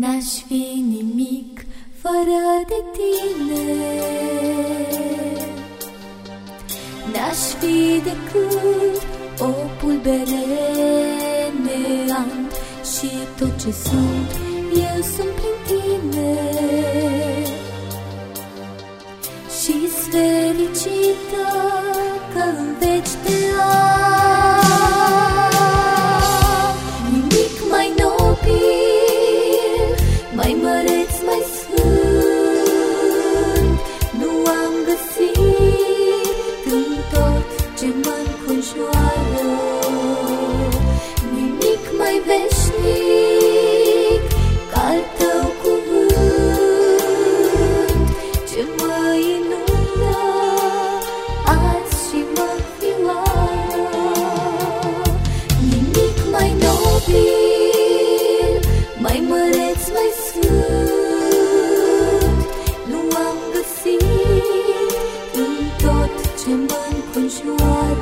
N-aș fi nimic fără de tine. N-aș fi decât o pulbere neant Și tot ce sunt, eu sunt prin tine. Și-s fericită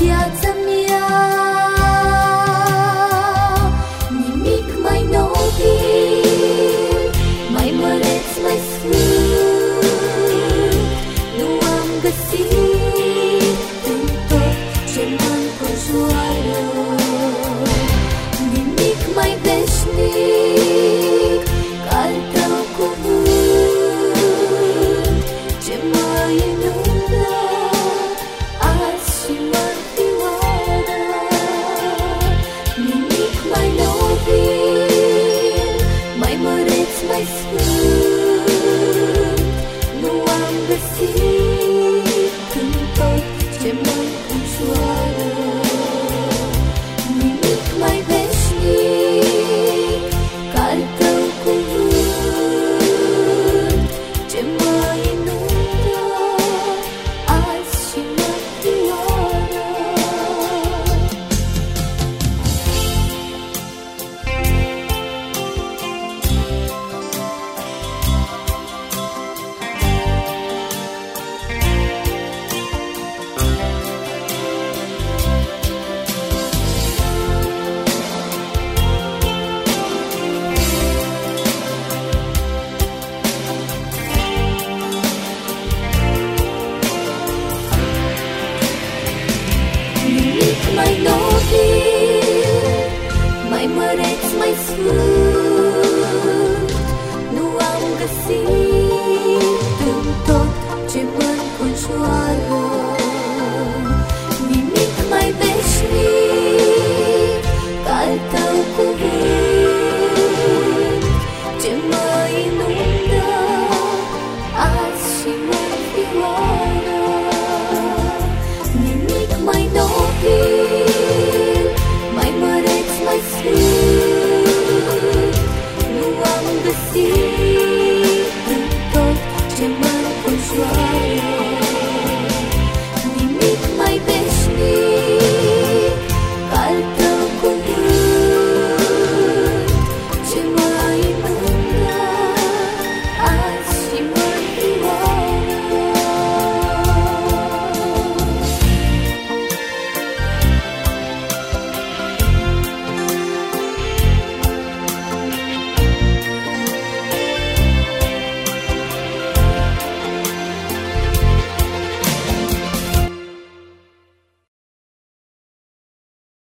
飘在。Mai nobil, mai măreț, mai sfânt. Nu am găsit